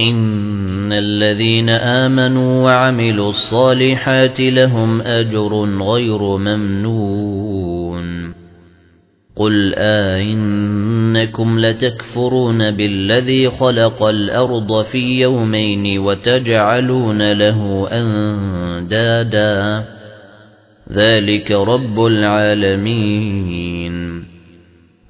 إن الذين آمنوا وعملوا الصالحات لهم أجر غير ممنون. قل آئنكم لتكفرون بالذي خلق الأرض في يومين وتجعلون له أندادا. ذلك رب العالمين.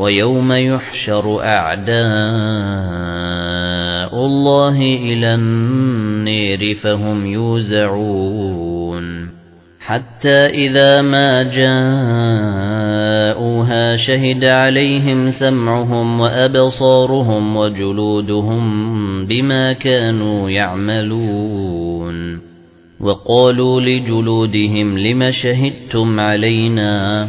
ويوم يحشر أعداء الله إلى النير فهم يوزعون. حتى إذا ما جاءوها شهد عليهم سمعهم وأبصارهم وجلودهم بما كانوا يعملون. وقالوا لجلودهم لم شهدتم علينا؟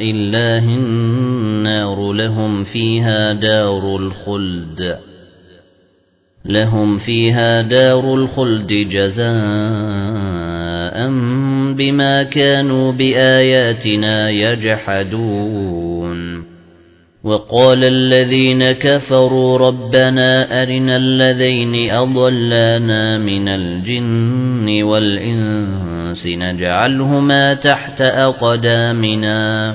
الله النار لهم فيها دار الخلد. لهم فيها دار الخلد جزاء بما كانوا بآياتنا يجحدون. وقال الذين كفروا ربنا أرنا الذين أضلانا من الجن والإنس نجعلهما تحت أقدامنا.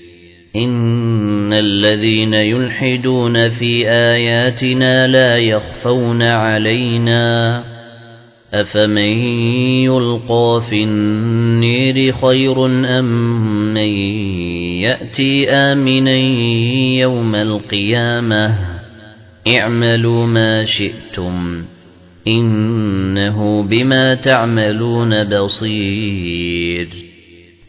إن الذين يلحدون في آياتنا لا يخفون علينا أفمن يلقى في النير خير أم من يأتي آمنا يوم القيامة اعملوا ما شئتم إنه بما تعملون بصير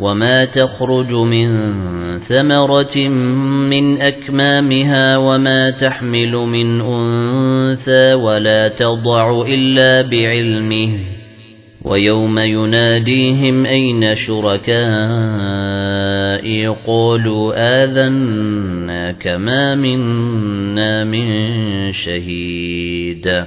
وما تخرج من ثمرة من أكمامها وما تحمل من أنثى ولا تضع إلا بعلمه ويوم يناديهم أين شركائي قالوا آذنا كما منا من شهيد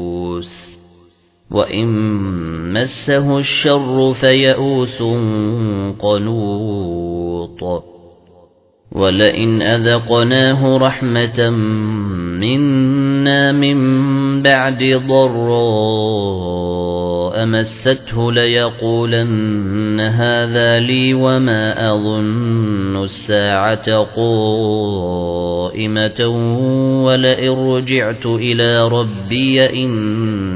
وإن مسه الشر فيئوس قنوط. ولئن أذقناه رحمة منا من بعد ضراء مسته ليقولن هذا لي وما أظن الساعة قائمة ولئن رجعت إلى ربي إن